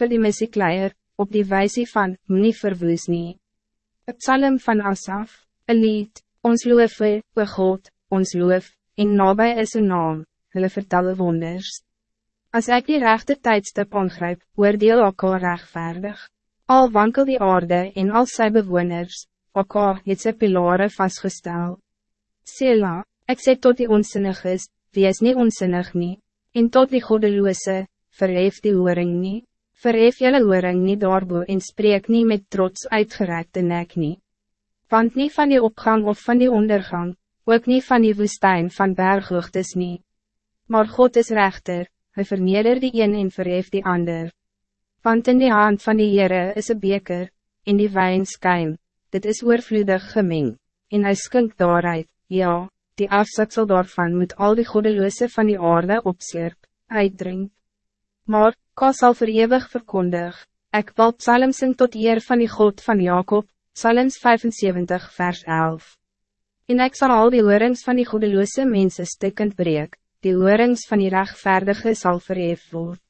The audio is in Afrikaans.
vir die missiekleier, op die wijze van, nie verwoes nie. Een psalm van Asaf, een lied, ons loof, o God, ons loof, en nabij is een naam, hulle vertellen wonders. Als ik die rechte tijdstip ongrijp, oordeel ook al rechtvaardig. Al wankel die aarde en al sy bewoners, ook al het sy pilare vastgestel. Sela, ik sê tot die onsinnig is, wie is niet onsinnig nie, en tot die godeloose, verhef die horing nie, verhef jylle horing nie daarbo en spreek nie met trots uitgerekte nek nie. Want niet van die opgang of van die ondergang, ook niet van die woestijn van berghoogtes nie. Maar God is rechter, hij verneder die een en verhef die ander. Want in die hand van die Heere is een beker, in die wijn skyn, dit is oorvloedig gemeng, en hij skink daaruit, ja, die afzetsel daarvan moet al die godeloose van die aarde opslurp, uitdrink. Maar, ka sal verewig verkondig, ek wil psalm sing tot eer van die God van Jacob, Psalms 75 vers 11. En ik zal al die hoorings van die godeloose mensen stikkend breek, die hoorings van die rechtvaardige zal verhef word.